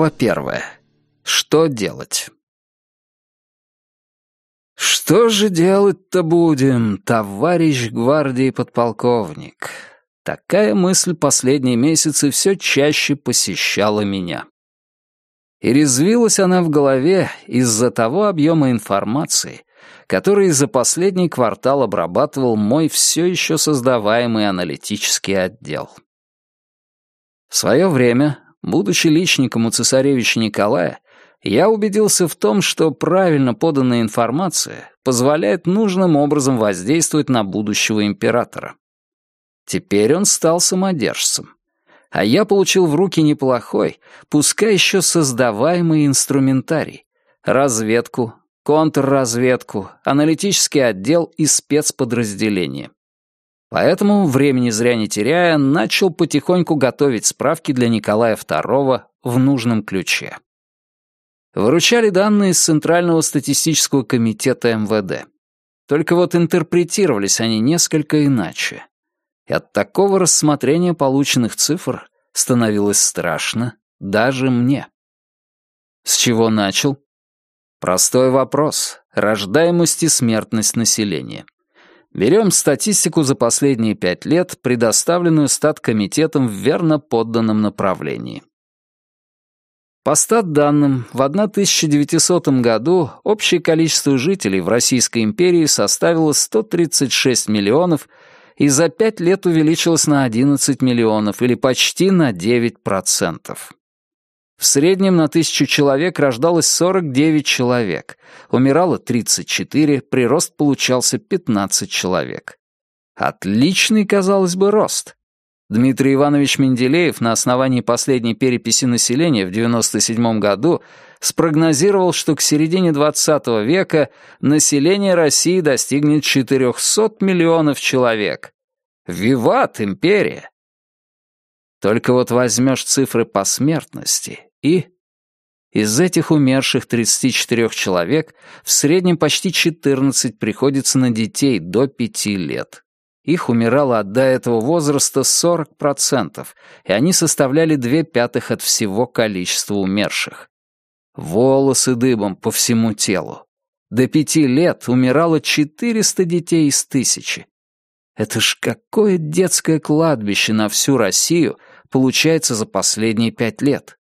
Глава первая. Что делать? «Что же делать-то будем, товарищ гвардии подполковник?» Такая мысль последние месяцы все чаще посещала меня. И резвилась она в голове из-за того объема информации, который за последний квартал обрабатывал мой все еще создаваемый аналитический отдел. В свое время, будучи личником у цесаревича Николая, я убедился в том, что правильно поданная информация позволяет нужным образом воздействовать на будущего императора. Теперь он стал самодержцем. А я получил в руки неплохой, пускай еще создаваемый инструментарий. Разведку, контрразведку, аналитический отдел и спецподразделение. Поэтому, времени зря не теряя, начал потихоньку готовить справки для Николая II в нужном ключе. Выручали данные из Центрального статистического комитета МВД. Только вот интерпретировались они несколько иначе. И от такого рассмотрения полученных цифр становилось страшно даже мне. С чего начал? Простой вопрос. Рождаемость и смертность населения. Берем статистику за последние пять лет, предоставленную статкомитетом в верно подданном направлении. По стат-данным, в 1900 году общее количество жителей в Российской империи составило 136 миллионов и за пять лет увеличилось на 11 миллионов или почти на 9%. В среднем на тысячу человек рождалось 49 человек, умирало 34, прирост получался 15 человек. Отличный, казалось бы, рост. Дмитрий Иванович Менделеев на основании последней переписи населения в 97 году спрогнозировал, что к середине 20 века население России достигнет 400 миллионов человек. Виват, империя! Только вот возьмешь цифры по смертности и... Из этих умерших 34 человек в среднем почти 14 приходится на детей до 5 лет. Их умирало до этого возраста 40%, и они составляли две пятых от всего количества умерших. Волосы дыбом по всему телу. До пяти лет умирало 400 детей из тысячи. Это ж какое детское кладбище на всю Россию получается за последние пять лет.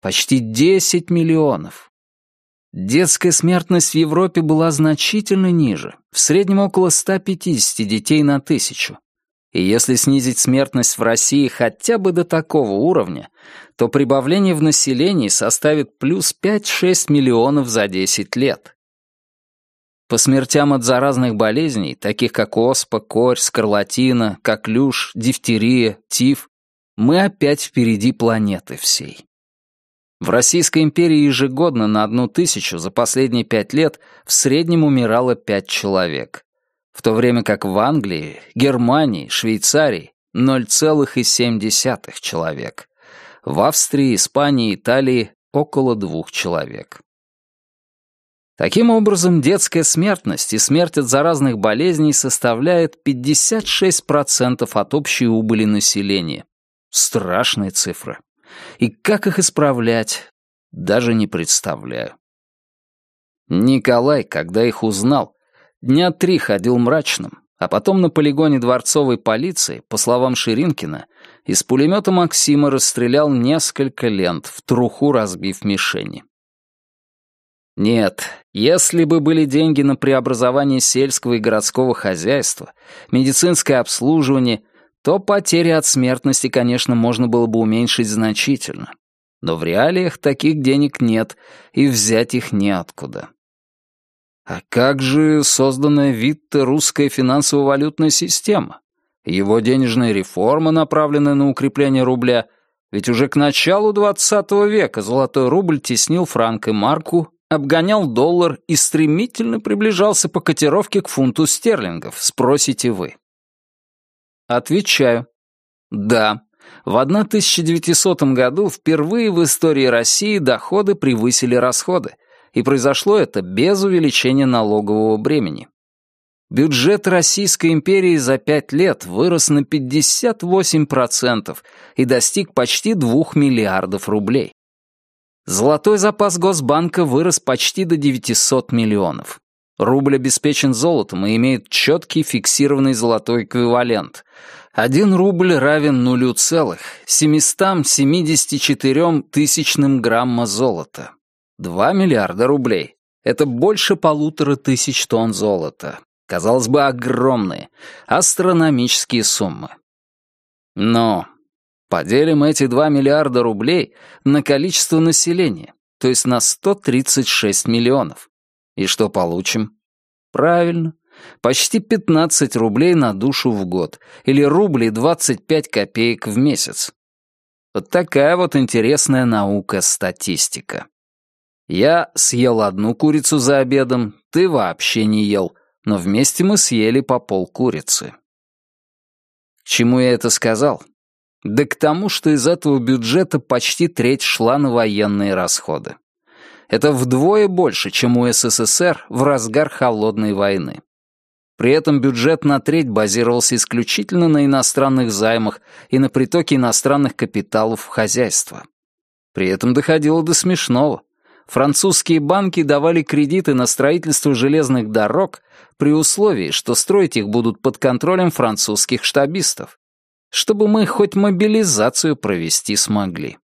Почти 10 миллионов. Детская смертность в Европе была значительно ниже, в среднем около 150 детей на тысячу. И если снизить смертность в России хотя бы до такого уровня, то прибавление в населении составит плюс 5-6 миллионов за 10 лет. По смертям от заразных болезней, таких как оспа, корь, скарлатина, коклюш, дифтерия, тиф, мы опять впереди планеты всей. В Российской империи ежегодно на одну тысячу за последние пять лет в среднем умирало пять человек, в то время как в Англии, Германии, Швейцарии 0,7 человек, в Австрии, Испании, Италии около двух человек. Таким образом, детская смертность и смерть от заразных болезней составляет 56% от общей убыли населения. Страшные цифры. И как их исправлять, даже не представляю. Николай, когда их узнал, дня три ходил мрачным, а потом на полигоне дворцовой полиции, по словам Ширинкина, из пулемета Максима расстрелял несколько лент, в труху разбив мишени. Нет, если бы были деньги на преобразование сельского и городского хозяйства, медицинское обслуживание то потери от смертности, конечно, можно было бы уменьшить значительно. Но в реалиях таких денег нет, и взять их неоткуда. А как же созданная Витте русская финансово-валютная система? Его денежная реформа, направленная на укрепление рубля, ведь уже к началу XX века золотой рубль теснил франк и марку, обгонял доллар и стремительно приближался по котировке к фунту стерлингов, спросите вы. Отвечаю. Да. В 1900 году впервые в истории России доходы превысили расходы, и произошло это без увеличения налогового бремени. Бюджет Российской империи за пять лет вырос на 58% и достиг почти 2 миллиардов рублей. Золотой запас Госбанка вырос почти до 900 миллионов. Рубль обеспечен золотом и имеет четкий фиксированный золотой эквивалент. Один рубль равен нулю целых 774 тысячным грамма золота. Два миллиарда рублей — это больше полутора тысяч тонн золота. Казалось бы, огромные, астрономические суммы. Но поделим эти 2 миллиарда рублей на количество населения, то есть на 136 миллионов. И что получим? Правильно, почти 15 рублей на душу в год, или рубли 25 копеек в месяц. Вот такая вот интересная наука-статистика. Я съел одну курицу за обедом, ты вообще не ел, но вместе мы съели по пол курицы. К чему я это сказал? Да к тому, что из этого бюджета почти треть шла на военные расходы. Это вдвое больше, чем у СССР в разгар холодной войны. При этом бюджет на треть базировался исключительно на иностранных займах и на притоке иностранных капиталов в хозяйство. При этом доходило до смешного. Французские банки давали кредиты на строительство железных дорог при условии, что строить их будут под контролем французских штабистов, чтобы мы хоть мобилизацию провести смогли.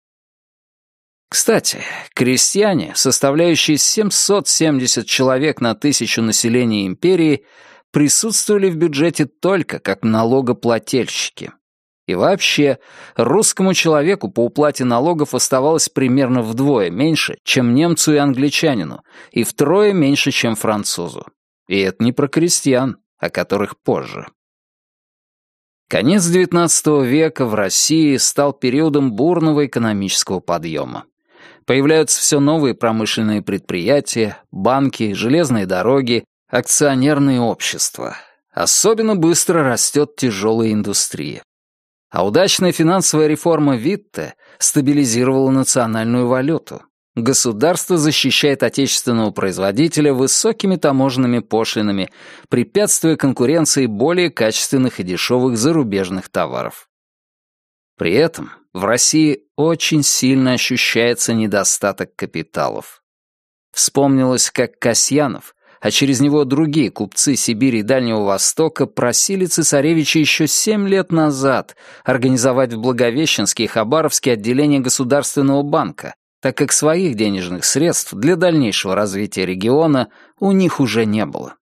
Кстати, крестьяне, составляющие 770 человек на тысячу населения империи, присутствовали в бюджете только как налогоплательщики. И вообще, русскому человеку по уплате налогов оставалось примерно вдвое меньше, чем немцу и англичанину, и втрое меньше, чем французу. И это не про крестьян, о которых позже. Конец XIX века в России стал периодом бурного экономического подъема. Появляются все новые промышленные предприятия, банки, железные дороги, акционерные общества. Особенно быстро растет тяжелая индустрия. А удачная финансовая реформа Витте стабилизировала национальную валюту. Государство защищает отечественного производителя высокими таможенными пошлинами, препятствуя конкуренции более качественных и дешевых зарубежных товаров. При этом в России очень сильно ощущается недостаток капиталов. Вспомнилось, как Касьянов, а через него другие купцы Сибири и Дальнего Востока просили цесаревича еще семь лет назад организовать в Благовещенске и Хабаровске отделение Государственного банка, так как своих денежных средств для дальнейшего развития региона у них уже не было.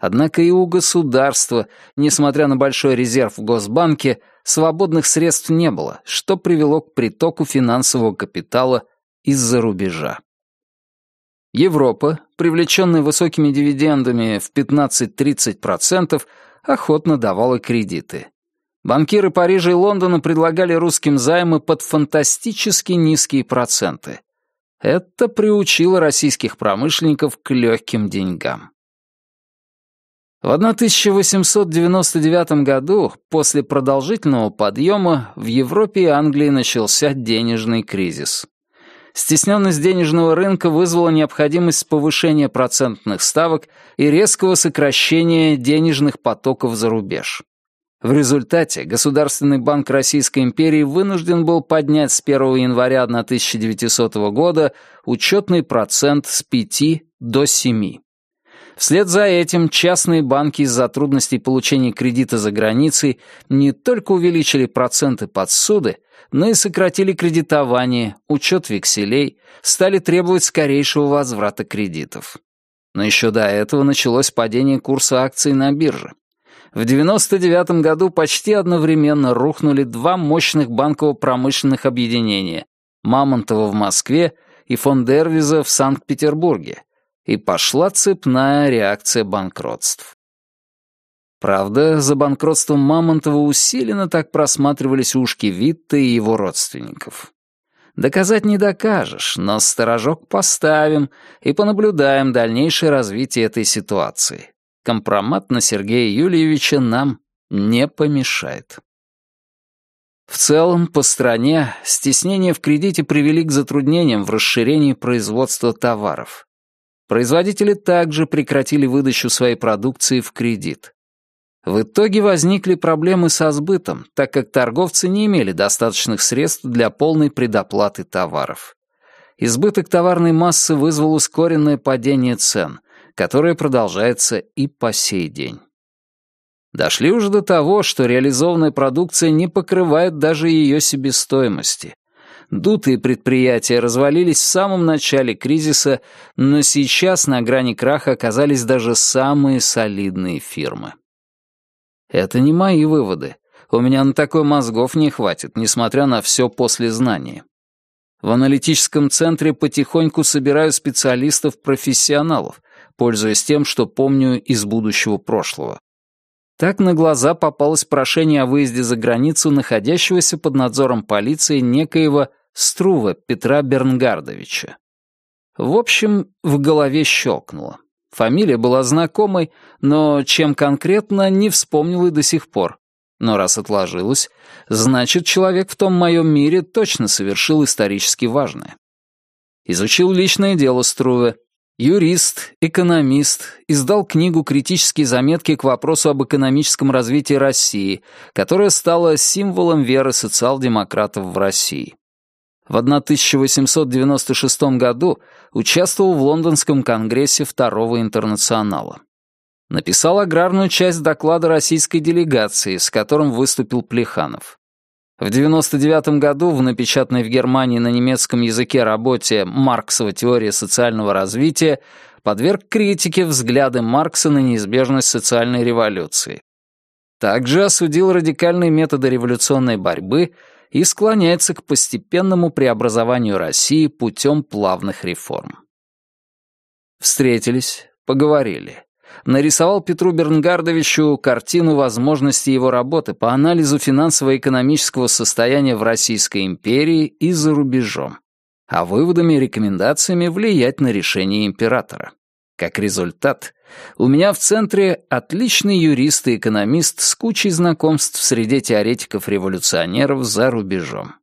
Однако и у государства, несмотря на большой резерв в Госбанке, свободных средств не было, что привело к притоку финансового капитала из-за рубежа. Европа, привлеченная высокими дивидендами в 15-30%, охотно давала кредиты. Банкиры Парижа и Лондона предлагали русским займы под фантастически низкие проценты. Это приучило российских промышленников к легким деньгам. В 1899 году, после продолжительного подъема, в Европе и Англии начался денежный кризис. Стесненность денежного рынка вызвала необходимость повышения процентных ставок и резкого сокращения денежных потоков за рубеж. В результате Государственный банк Российской империи вынужден был поднять с 1 января 1900 года учетный процент с 5 до 7. Вслед за этим частные банки из-за трудностей получения кредита за границей не только увеличили проценты под суды, но и сократили кредитование, учет векселей, стали требовать скорейшего возврата кредитов. Но еще до этого началось падение курса акций на бирже. В 1999 году почти одновременно рухнули два мощных банково-промышленных объединения — Мамонтово в Москве и Фондервиза в Санкт-Петербурге, и пошла цепная реакция банкротств. Правда, за банкротством Мамонтова усиленно так просматривались ушки Витта и его родственников. Доказать не докажешь, но сторожок поставим и понаблюдаем дальнейшее развитие этой ситуации. Компромат на Сергея Юльевича нам не помешает. В целом, по стране, стеснения в кредите привели к затруднениям в расширении производства товаров. Производители также прекратили выдачу своей продукции в кредит. В итоге возникли проблемы со сбытом, так как торговцы не имели достаточных средств для полной предоплаты товаров. Избыток товарной массы вызвал ускоренное падение цен, которое продолжается и по сей день. Дошли уже до того, что реализованная продукция не покрывает даже ее себестоимости. Дутые предприятия развалились в самом начале кризиса, но сейчас на грани краха оказались даже самые солидные фирмы. Это не мои выводы. У меня на такой мозгов не хватит, несмотря на все после знания. В аналитическом центре потихоньку собираю специалистов-профессионалов, пользуясь тем, что помню из будущего прошлого. Так на глаза попалось прошение о выезде за границу находящегося под надзором полиции некоего Струва Петра Бернгардовича. В общем, в голове щелкнуло. Фамилия была знакомой, но чем конкретно, не вспомнил и до сих пор. Но раз отложилось, значит, человек в том моем мире точно совершил исторически важное. Изучил личное дело Струве, Юрист, экономист, издал книгу «Критические заметки к вопросу об экономическом развитии России», которая стала символом веры социал-демократов в России. В 1896 году участвовал в Лондонском конгрессе Второго интернационала. Написал аграрную часть доклада российской делегации, с которым выступил Плеханов. В 1999 году в напечатанной в Германии на немецком языке работе «Марксова теория социального развития» подверг критике взгляды Маркса на неизбежность социальной революции. Также осудил радикальные методы революционной борьбы и склоняется к постепенному преобразованию России путем плавных реформ. Встретились, поговорили нарисовал Петру Бернгардовичу картину возможностей его работы по анализу финансово-экономического состояния в Российской империи и за рубежом, а выводами и рекомендациями влиять на решение императора. Как результат, у меня в центре отличный юрист и экономист с кучей знакомств в среде теоретиков-революционеров за рубежом.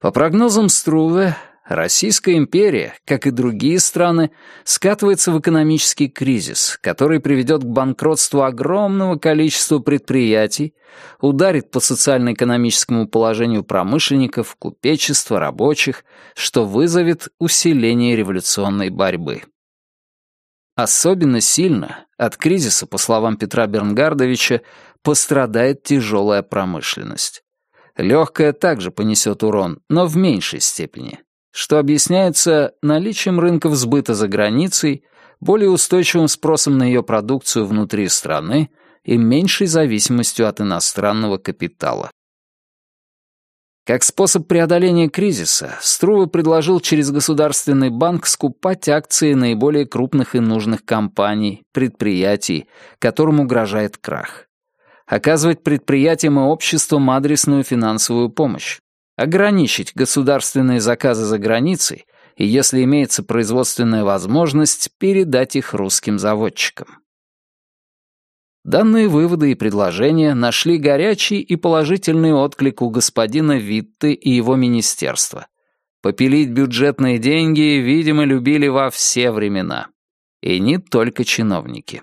По прогнозам Струве, Российская империя, как и другие страны, скатывается в экономический кризис, который приведет к банкротству огромного количества предприятий, ударит по социально-экономическому положению промышленников, купечества, рабочих, что вызовет усиление революционной борьбы. Особенно сильно от кризиса, по словам Петра Бернгардовича, пострадает тяжелая промышленность. Легкая также понесет урон, но в меньшей степени что объясняется наличием рынков сбыта за границей, более устойчивым спросом на ее продукцию внутри страны и меньшей зависимостью от иностранного капитала. Как способ преодоления кризиса, Струва предложил через Государственный банк скупать акции наиболее крупных и нужных компаний, предприятий, которым угрожает крах. Оказывать предприятиям и обществам адресную финансовую помощь ограничить государственные заказы за границей и, если имеется производственная возможность, передать их русским заводчикам. Данные выводы и предложения нашли горячий и положительный отклик у господина Витты и его министерства. Попилить бюджетные деньги, видимо, любили во все времена. И не только чиновники.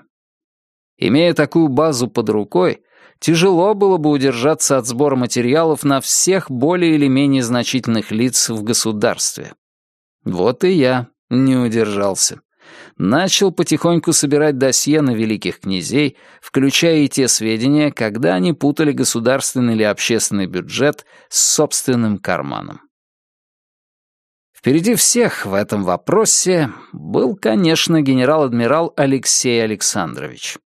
Имея такую базу под рукой, Тяжело было бы удержаться от сбора материалов на всех более или менее значительных лиц в государстве. Вот и я не удержался. Начал потихоньку собирать досье на великих князей, включая и те сведения, когда они путали государственный или общественный бюджет с собственным карманом. Впереди всех в этом вопросе был, конечно, генерал-адмирал Алексей Александрович.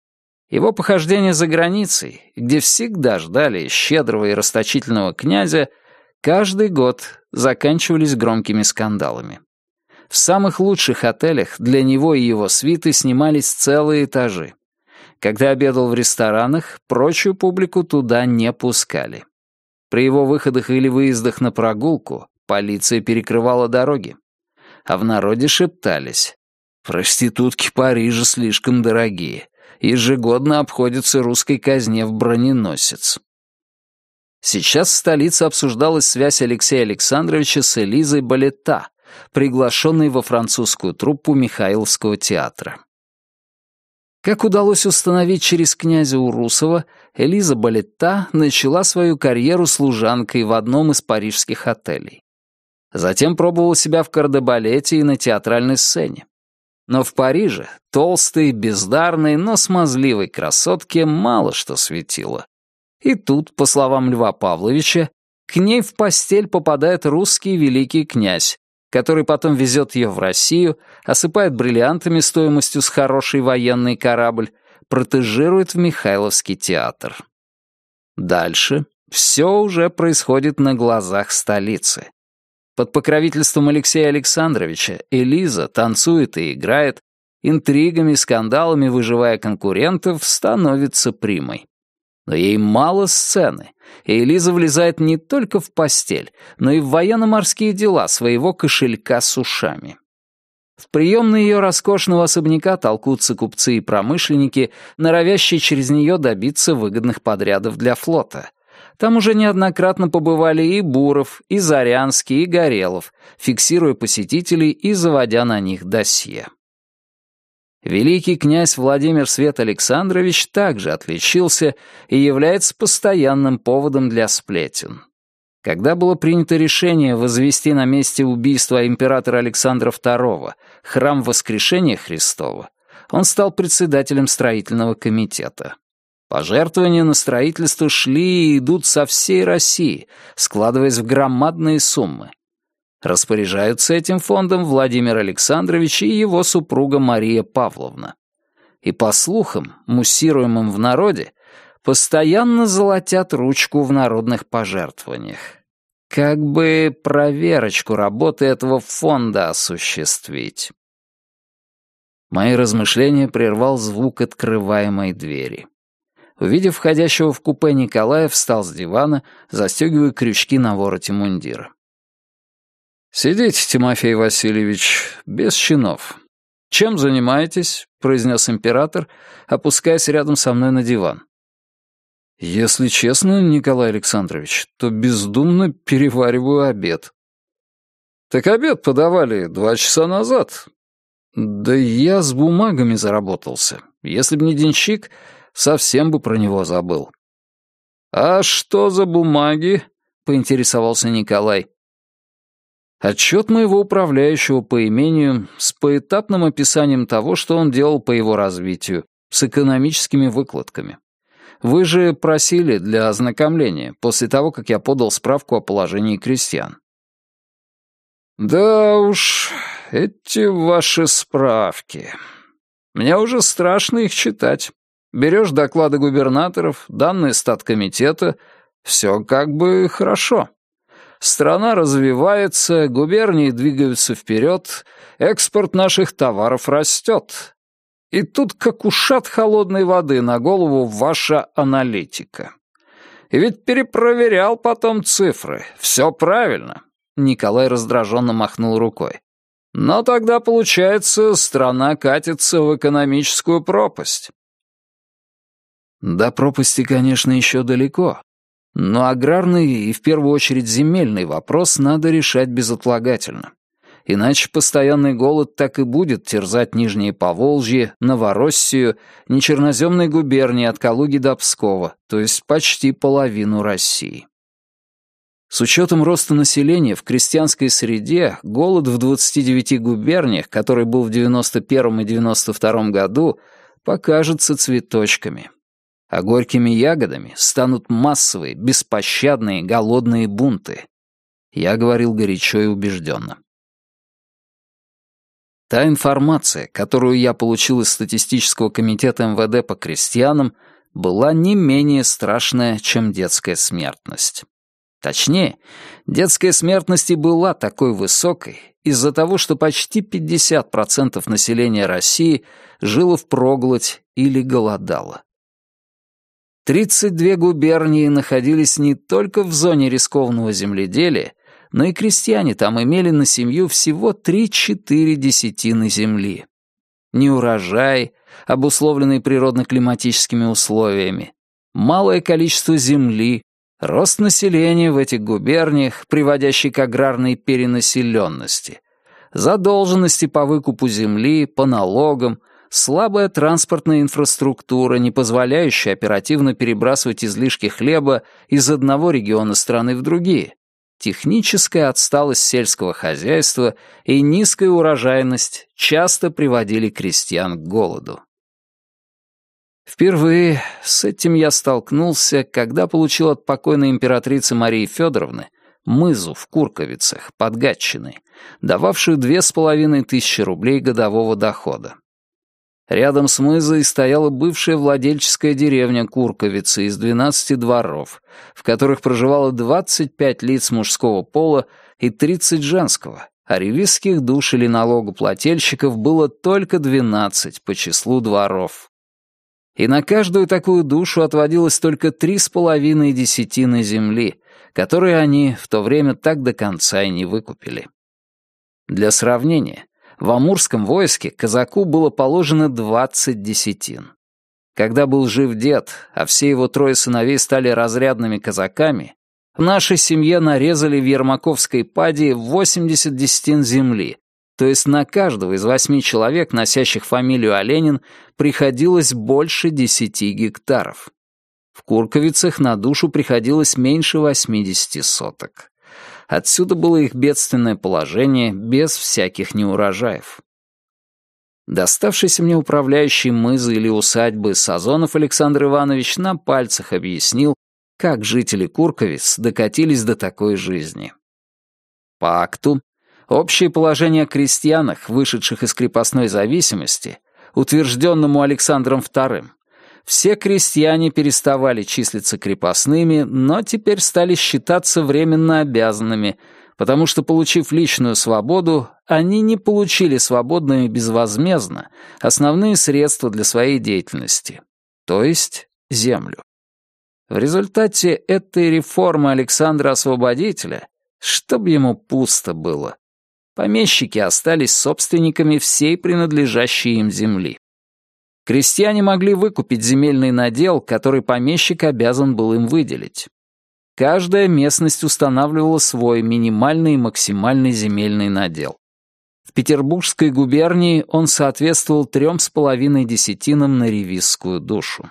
Его похождения за границей, где всегда ждали щедрого и расточительного князя, каждый год заканчивались громкими скандалами. В самых лучших отелях для него и его свиты снимались целые этажи. Когда обедал в ресторанах, прочую публику туда не пускали. При его выходах или выездах на прогулку полиция перекрывала дороги. А в народе шептались «Проститутки Парижа слишком дорогие ежегодно обходится русской казне в броненосец. Сейчас в столице обсуждалась связь Алексея Александровича с Элизой Балета, приглашенной во французскую труппу Михайловского театра. Как удалось установить через князя Урусова, Элиза Балетта начала свою карьеру служанкой в одном из парижских отелей. Затем пробовал себя в кардебалете и на театральной сцене. Но в Париже толстой, бездарной, но смазливой красотке мало что светило. И тут, по словам Льва Павловича, к ней в постель попадает русский великий князь, который потом везет ее в Россию, осыпает бриллиантами стоимостью с хороший военный корабль, протежирует в Михайловский театр. Дальше все уже происходит на глазах столицы. Под покровительством Алексея Александровича Элиза танцует и играет, интригами, скандалами выживая конкурентов, становится примой. Но ей мало сцены, и Элиза влезает не только в постель, но и в военно-морские дела своего кошелька с ушами. В приемной ее роскошного особняка толкутся купцы и промышленники, норовящие через нее добиться выгодных подрядов для флота. Там уже неоднократно побывали и Буров, и Зарянский, и Горелов, фиксируя посетителей и заводя на них досье. Великий князь Владимир Свет Александрович также отличился и является постоянным поводом для сплетен. Когда было принято решение возвести на месте убийства императора Александра II храм Воскрешения Христова, он стал председателем строительного комитета. Пожертвования на строительство шли и идут со всей России, складываясь в громадные суммы. Распоряжаются этим фондом Владимир Александрович и его супруга Мария Павловна. И по слухам, муссируемым в народе, постоянно золотят ручку в народных пожертвованиях. Как бы проверочку работы этого фонда осуществить. Мои размышления прервал звук открываемой двери. Увидев входящего в купе Николая, встал с дивана, застегивая крючки на вороте мундира. «Сидите, Тимофей Васильевич, без чинов. Чем занимаетесь?» — произнес император, опускаясь рядом со мной на диван. «Если честно, Николай Александрович, то бездумно перевариваю обед». «Так обед подавали два часа назад». «Да я с бумагами заработался. Если б не денщик, совсем бы про него забыл». «А что за бумаги?» — поинтересовался Николай. Отчет моего управляющего по имению с поэтапным описанием того, что он делал по его развитию, с экономическими выкладками. Вы же просили для ознакомления, после того, как я подал справку о положении крестьян. Да уж, эти ваши справки. Мне уже страшно их читать. Берешь доклады губернаторов, данные статкомитета, все как бы хорошо. Страна развивается, губернии двигаются вперед, экспорт наших товаров растет. И тут как ушат холодной воды на голову ваша аналитика. И ведь перепроверял потом цифры. Все правильно. Николай раздраженно махнул рукой. Но тогда, получается, страна катится в экономическую пропасть. До пропасти, конечно, еще далеко. Но аграрный и, в первую очередь, земельный вопрос надо решать безотлагательно. Иначе постоянный голод так и будет терзать Нижнее Поволжье, Новороссию, нечерноземные губернии от Калуги до Пскова, то есть почти половину России. С учетом роста населения в крестьянской среде, голод в 29 губерниях, который был в 91 и 92 году, покажется цветочками а горькими ягодами станут массовые, беспощадные, голодные бунты. Я говорил горячо и убежденно. Та информация, которую я получил из статистического комитета МВД по крестьянам, была не менее страшная, чем детская смертность. Точнее, детская смертность и была такой высокой из-за того, что почти 50% населения России жило впроголодь или голодало. 32 губернии находились не только в зоне рискованного земледелия, но и крестьяне там имели на семью всего 3-4 десятины земли. Неурожай, обусловленный природно-климатическими условиями, малое количество земли, рост населения в этих губерниях, приводящий к аграрной перенаселенности, задолженности по выкупу земли, по налогам — слабая транспортная инфраструктура, не позволяющая оперативно перебрасывать излишки хлеба из одного региона страны в другие, техническая отсталость сельского хозяйства и низкая урожайность часто приводили крестьян к голоду. Впервые с этим я столкнулся, когда получил от покойной императрицы Марии Федоровны мызу в Курковицах под Гатчиной, дававшую две с половиной тысячи рублей годового дохода. Рядом с мызой стояла бывшая владельческая деревня Курковицы из 12 дворов, в которых проживало 25 лиц мужского пола и 30 женского, а ревизских душ или налогоплательщиков было только 12 по числу дворов. И на каждую такую душу отводилось только три с половиной десятины земли, которые они в то время так до конца и не выкупили. Для сравнения, в Амурском войске казаку было положено 20 десятин. Когда был жив дед, а все его трое сыновей стали разрядными казаками, в нашей семье нарезали в Ермаковской паде 80 десятин земли, то есть на каждого из восьми человек, носящих фамилию Оленин, приходилось больше 10 гектаров. В Курковицах на душу приходилось меньше 80 соток. Отсюда было их бедственное положение без всяких неурожаев. Доставшийся мне управляющий мызы или усадьбы Сазонов Александр Иванович на пальцах объяснил, как жители Курковиц докатились до такой жизни. По акту, общее положение о крестьянах, вышедших из крепостной зависимости, утвержденному Александром II, все крестьяне переставали числиться крепостными, но теперь стали считаться временно обязанными, потому что, получив личную свободу, они не получили свободно и безвозмездно основные средства для своей деятельности, то есть землю. В результате этой реформы Александра Освободителя, чтобы ему пусто было, помещики остались собственниками всей принадлежащей им земли. Крестьяне могли выкупить земельный надел, который помещик обязан был им выделить. Каждая местность устанавливала свой минимальный и максимальный земельный надел. В Петербургской губернии он соответствовал трем с половиной десятинам на ревизскую душу.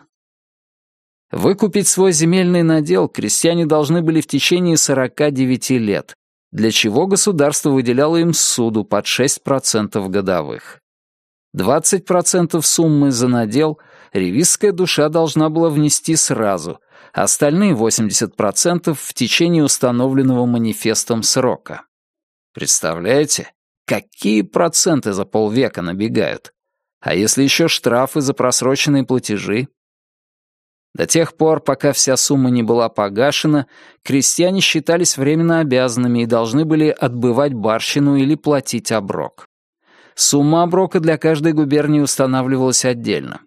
Выкупить свой земельный надел крестьяне должны были в течение 49 лет, для чего государство выделяло им суду под 6% годовых. 20% суммы за надел ревизская душа должна была внести сразу, остальные 80% в течение установленного манифестом срока. Представляете, какие проценты за полвека набегают? А если еще штрафы за просроченные платежи? До тех пор, пока вся сумма не была погашена, крестьяне считались временно обязанными и должны были отбывать барщину или платить оброк. Сумма оброка для каждой губернии устанавливалась отдельно.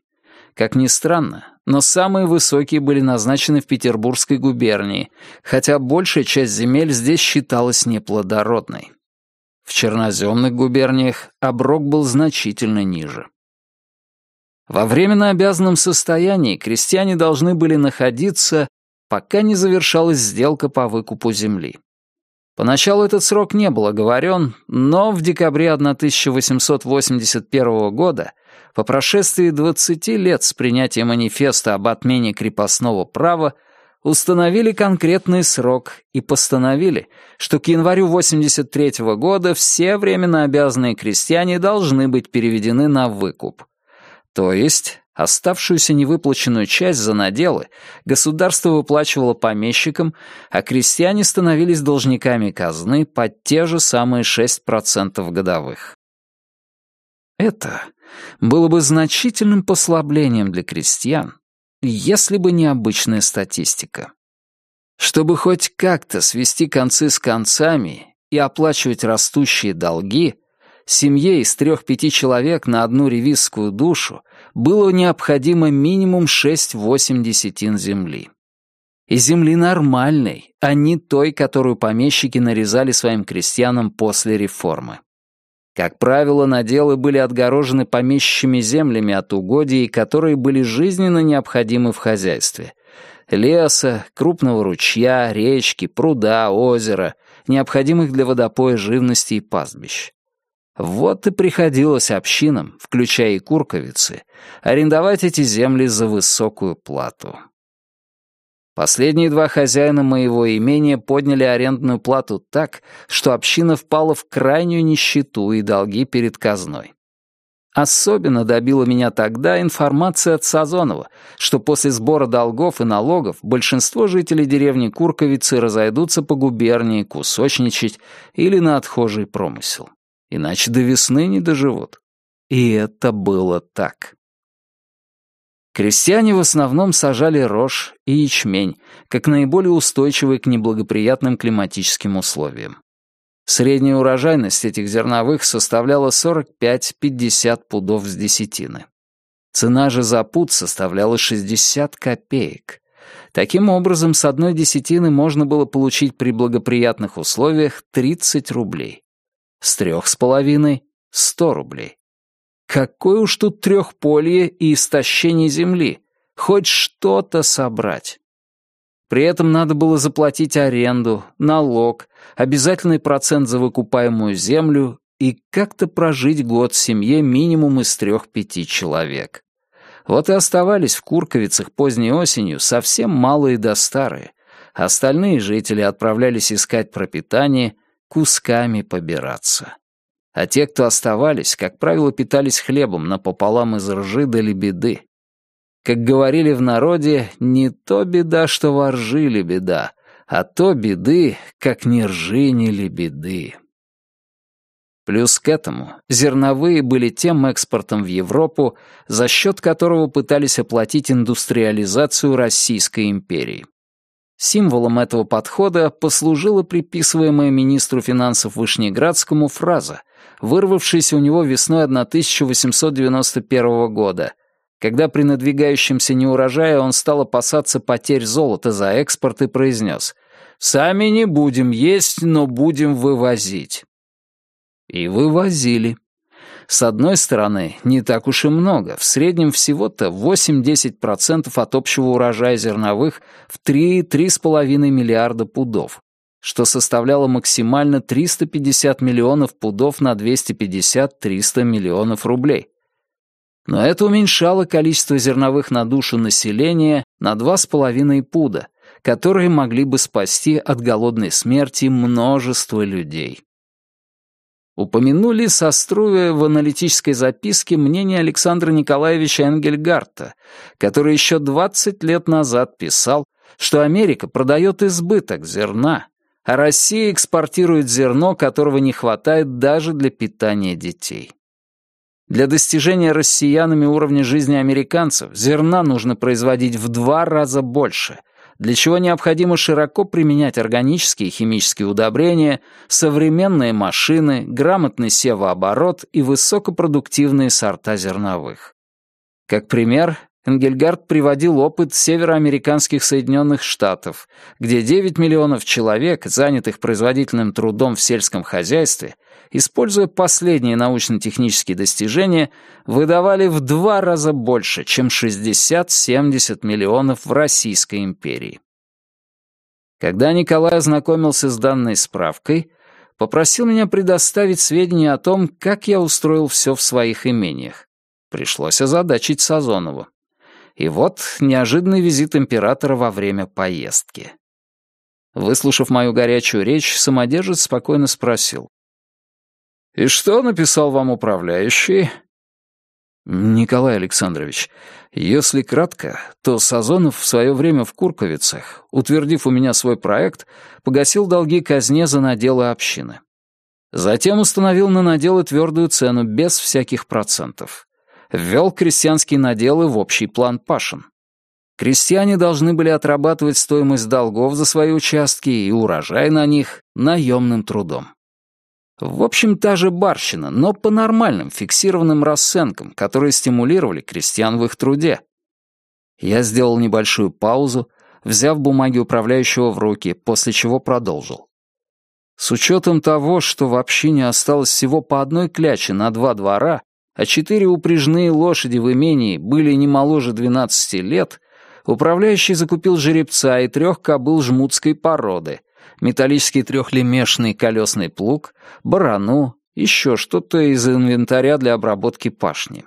Как ни странно, но самые высокие были назначены в Петербургской губернии, хотя большая часть земель здесь считалась неплодородной. В черноземных губерниях оброк был значительно ниже. Во временно обязанном состоянии крестьяне должны были находиться, пока не завершалась сделка по выкупу земли. Поначалу этот срок не был оговорен, но в декабре 1881 года, по прошествии 20 лет с принятия манифеста об отмене крепостного права, установили конкретный срок и постановили, что к январю 83 года все временно обязанные крестьяне должны быть переведены на выкуп. То есть Оставшуюся невыплаченную часть за наделы государство выплачивало помещикам, а крестьяне становились должниками казны под те же самые 6% годовых. Это было бы значительным послаблением для крестьян, если бы не обычная статистика. Чтобы хоть как-то свести концы с концами и оплачивать растущие долги, семье из трех-пяти человек на одну ревизскую душу было необходимо минимум 6-8 десятин земли. И земли нормальной, а не той, которую помещики нарезали своим крестьянам после реформы. Как правило, наделы были отгорожены помещичьими землями от угодий, которые были жизненно необходимы в хозяйстве. Леса, крупного ручья, речки, пруда, озера, необходимых для водопоя живности и пастбищ. Вот и приходилось общинам, включая и курковицы, арендовать эти земли за высокую плату. Последние два хозяина моего имения подняли арендную плату так, что община впала в крайнюю нищету и долги перед казной. Особенно добила меня тогда информация от Сазонова, что после сбора долгов и налогов большинство жителей деревни Курковицы разойдутся по губернии кусочничать или на отхожий промысел. Иначе до весны не доживут. И это было так. Крестьяне в основном сажали рожь и ячмень, как наиболее устойчивые к неблагоприятным климатическим условиям. Средняя урожайность этих зерновых составляла 45-50 пудов с десятины. Цена же за пуд составляла 60 копеек. Таким образом, с одной десятины можно было получить при благоприятных условиях 30 рублей. С трех с половиной — 100 рублей. Какое уж тут трехполье и истощение земли. Хоть что-то собрать. При этом надо было заплатить аренду, налог, обязательный процент за выкупаемую землю и как-то прожить год в семье минимум из трех-пяти человек. Вот и оставались в Курковицах поздней осенью совсем малые да старые. Остальные жители отправлялись искать пропитание, кусками побираться. А те, кто оставались, как правило, питались хлебом напополам из ржи до лебеды. Как говорили в народе, не то беда, что воржили беда, а то беды, как ни ржи, ни лебеды. Плюс к этому зерновые были тем экспортом в Европу, за счет которого пытались оплатить индустриализацию Российской империи. Символом этого подхода послужила приписываемая министру финансов Вышнеградскому фраза, вырвавшаяся у него весной 1891 года — когда при надвигающемся неурожае он стал опасаться потерь золота за экспорт и произнес «Сами не будем есть, но будем вывозить». И вывозили. С одной стороны, не так уж и много, в среднем всего-то 8-10% от общего урожая зерновых в 3-3,5 миллиарда пудов, что составляло максимально 350 миллионов пудов на 250-300 миллионов рублей. Но это уменьшало количество зерновых на душу населения на 2,5 пуда, которые могли бы спасти от голодной смерти множество людей. Упомянули Соструве в аналитической записке мнение Александра Николаевича Энгельгарта, который еще 20 лет назад писал, что Америка продает избыток зерна, а Россия экспортирует зерно, которого не хватает даже для питания детей. Для достижения россиянами уровня жизни американцев зерна нужно производить в два раза больше, для чего необходимо широко применять органические и химические удобрения, современные машины, грамотный севооборот и высокопродуктивные сорта зерновых. Как пример, Энгельгард приводил опыт североамериканских Соединенных Штатов, где 9 миллионов человек, занятых производительным трудом в сельском хозяйстве, используя последние научно-технические достижения, выдавали в два раза больше, чем 60-70 миллионов в Российской империи. Когда Николай ознакомился с данной справкой, попросил меня предоставить сведения о том, как я устроил все в своих имениях. Пришлось озадачить Сазонову. И вот неожиданный визит императора во время поездки. Выслушав мою горячую речь, самодержец спокойно спросил. «И что написал вам управляющий?» «Николай Александрович, если кратко, то Сазонов в свое время в Курковицах, утвердив у меня свой проект, погасил долги казне за наделы общины. Затем установил на наделы твердую цену без всяких процентов ввел крестьянские наделы в общий план Пашин. Крестьяне должны были отрабатывать стоимость долгов за свои участки и урожай на них наемным трудом. В общем, та же барщина, но по нормальным фиксированным расценкам, которые стимулировали крестьян в их труде. Я сделал небольшую паузу, взяв бумаги управляющего в руки, после чего продолжил. С учетом того, что в общине осталось всего по одной кляче на два двора, а четыре упряжные лошади в имении были не моложе 12 лет, управляющий закупил жеребца и трех кобыл жмутской породы, металлический трехлемешный колесный плуг, барану, еще что-то из инвентаря для обработки пашни.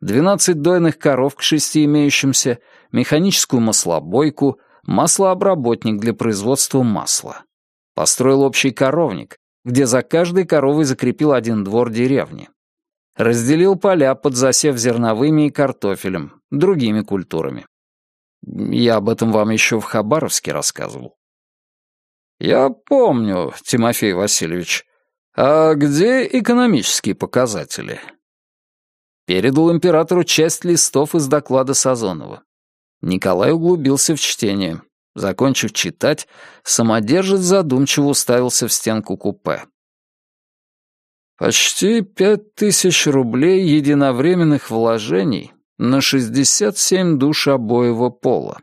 12 дойных коров к шести имеющимся, механическую маслобойку, маслообработник для производства масла. Построил общий коровник, где за каждой коровой закрепил один двор деревни. Разделил поля под засев зерновыми и картофелем, другими культурами. Я об этом вам еще в Хабаровске рассказывал. Я помню, Тимофей Васильевич. А где экономические показатели? Передал императору часть листов из доклада Сазонова. Николай углубился в чтение. Закончив читать, самодержец задумчиво уставился в стенку купе. Почти пять тысяч рублей единовременных вложений на шестьдесят семь душ обоего пола.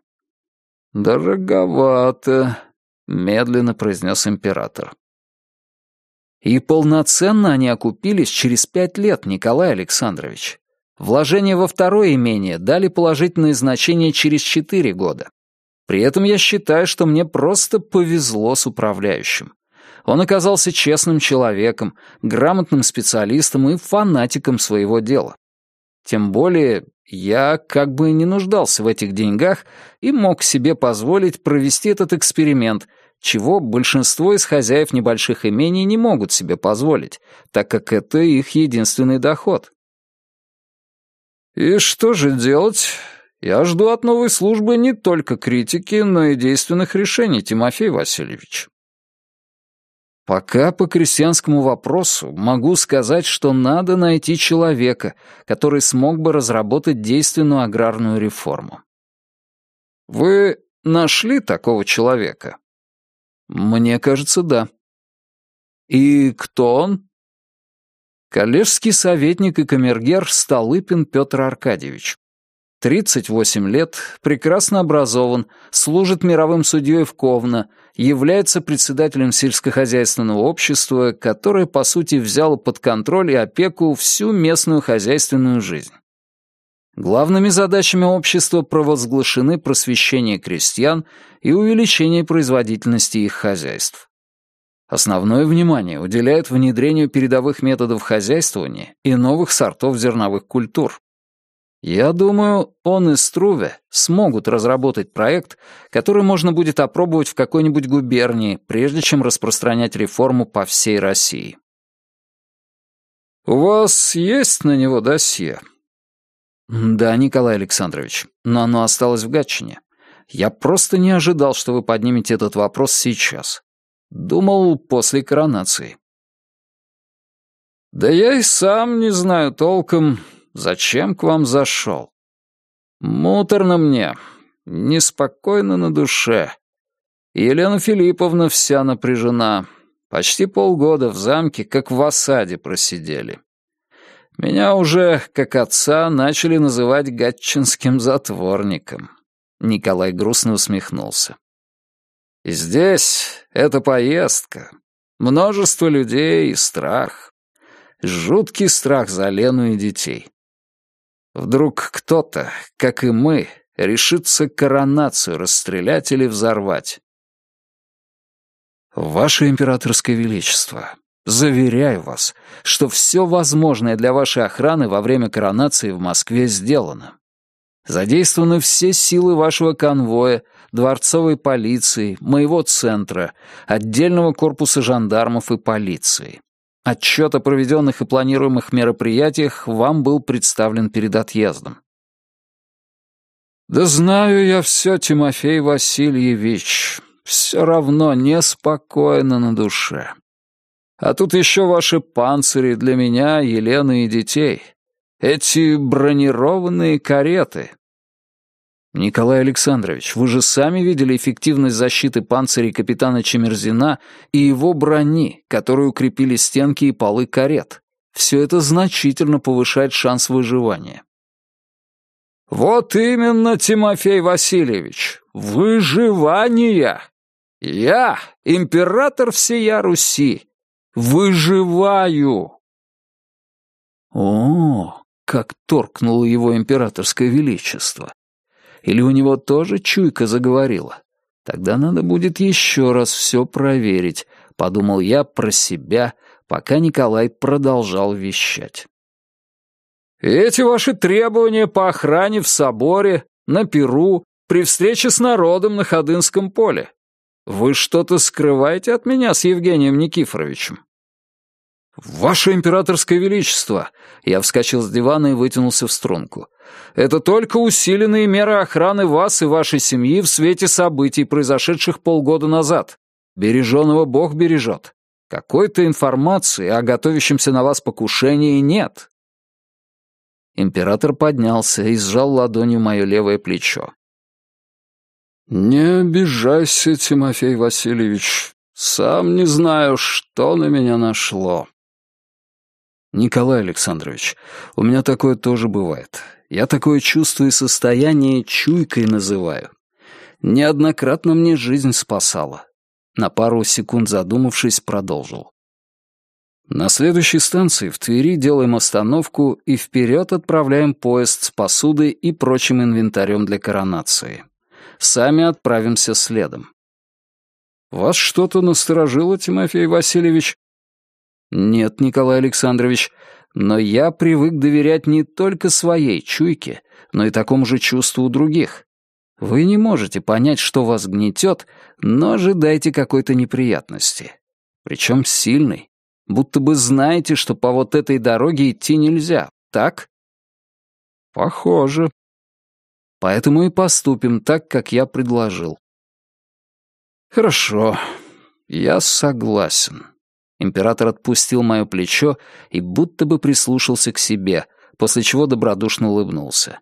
Дороговато, медленно произнес император. И полноценно они окупились через пять лет, Николай Александрович. Вложение во второе имение дали положительное значение через четыре года. При этом я считаю, что мне просто повезло с управляющим. Он оказался честным человеком, грамотным специалистом и фанатиком своего дела. Тем более, я как бы не нуждался в этих деньгах и мог себе позволить провести этот эксперимент, чего большинство из хозяев небольших имений не могут себе позволить, так как это их единственный доход. И что же делать? Я жду от новой службы не только критики, но и действенных решений, Тимофей Васильевич. Пока по крестьянскому вопросу могу сказать, что надо найти человека, который смог бы разработать действенную аграрную реформу. Вы нашли такого человека? Мне кажется, да. И кто он? Коллежский советник и камергер Столыпин Петр Аркадьевич. 38 лет, прекрасно образован, служит мировым судьей в Ковно, является председателем сельскохозяйственного общества, которое, по сути, взяло под контроль и опеку всю местную хозяйственную жизнь. Главными задачами общества провозглашены просвещение крестьян и увеличение производительности их хозяйств. Основное внимание уделяет внедрению передовых методов хозяйствования и новых сортов зерновых культур. Я думаю, он и Струве смогут разработать проект, который можно будет опробовать в какой-нибудь губернии, прежде чем распространять реформу по всей России. «У вас есть на него досье?» «Да, Николай Александрович, но оно осталось в Гатчине. Я просто не ожидал, что вы поднимете этот вопрос сейчас. Думал, после коронации». «Да я и сам не знаю толком, Зачем к вам зашел? Муторно мне, неспокойно на душе. Елена Филипповна вся напряжена. Почти полгода в замке, как в осаде просидели. Меня уже, как отца, начали называть гатчинским затворником. Николай грустно усмехнулся. И здесь эта поездка, множество людей и страх. Жуткий страх за Лену и детей. Вдруг кто-то, как и мы, решится коронацию расстрелять или взорвать. Ваше императорское величество, заверяю вас, что все возможное для вашей охраны во время коронации в Москве сделано. Задействованы все силы вашего конвоя, дворцовой полиции, моего центра, отдельного корпуса жандармов и полиции. Отчет о проведенных и планируемых мероприятиях вам был представлен перед отъездом. «Да знаю я все, Тимофей Васильевич. Все равно неспокойно на душе. А тут еще ваши панцири для меня, Елены и детей. Эти бронированные кареты. «Николай Александрович, вы же сами видели эффективность защиты панцирей капитана Чемерзина и его брони, которые укрепили стенки и полы карет. Все это значительно повышает шанс выживания». «Вот именно, Тимофей Васильевич, выживание! Я, император всея Руси, выживаю!» О, как торкнуло его императорское величество. Или у него тоже чуйка заговорила? Тогда надо будет еще раз все проверить, подумал я про себя, пока Николай продолжал вещать. «Эти ваши требования по охране в соборе, на Перу при встрече с народом на Ходынском поле. Вы что-то скрываете от меня с Евгением Никифоровичем?» «Ваше императорское величество!» Я вскочил с дивана и вытянулся в струнку. «Это только усиленные меры охраны вас и вашей семьи в свете событий, произошедших полгода назад. Береженого Бог бережет. Какой-то информации о готовящемся на вас покушении нет». Император поднялся и сжал ладонью мое левое плечо. «Не обижайся, Тимофей Васильевич. Сам не знаю, что на меня нашло». «Николай Александрович, у меня такое тоже бывает. Я такое чувство и состояние чуйкой называю. Неоднократно мне жизнь спасала». На пару секунд задумавшись, продолжил. На следующей станции в Твери делаем остановку и вперед отправляем поезд с посудой и прочим инвентарем для коронации. Сами отправимся следом. Вас что-то насторожило, Тимофей Васильевич? Нет, Николай Александрович, но я привык доверять не только своей чуйке, но и такому же чувству у других. Вы не можете понять, что вас гнетет, но ожидайте какой-то неприятности. Причем сильной, будто бы знаете, что по вот этой дороге идти нельзя, так? Похоже. Поэтому и поступим так, как я предложил. Хорошо, я согласен. Император отпустил мое плечо и будто бы прислушался к себе, после чего добродушно улыбнулся.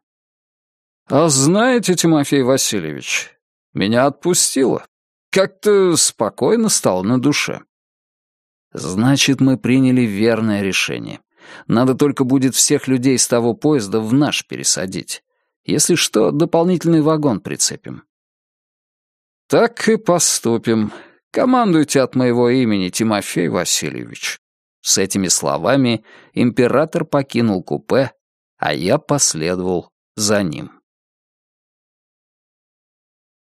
«А знаете, Тимофей Васильевич, меня отпустило. Как-то спокойно стало на душе. Значит, мы приняли верное решение. Надо только будет всех людей с того поезда в наш пересадить. Если что, дополнительный вагон прицепим. Так и поступим. Командуйте от моего имени, Тимофей Васильевич. С этими словами император покинул купе, а я последовал за ним.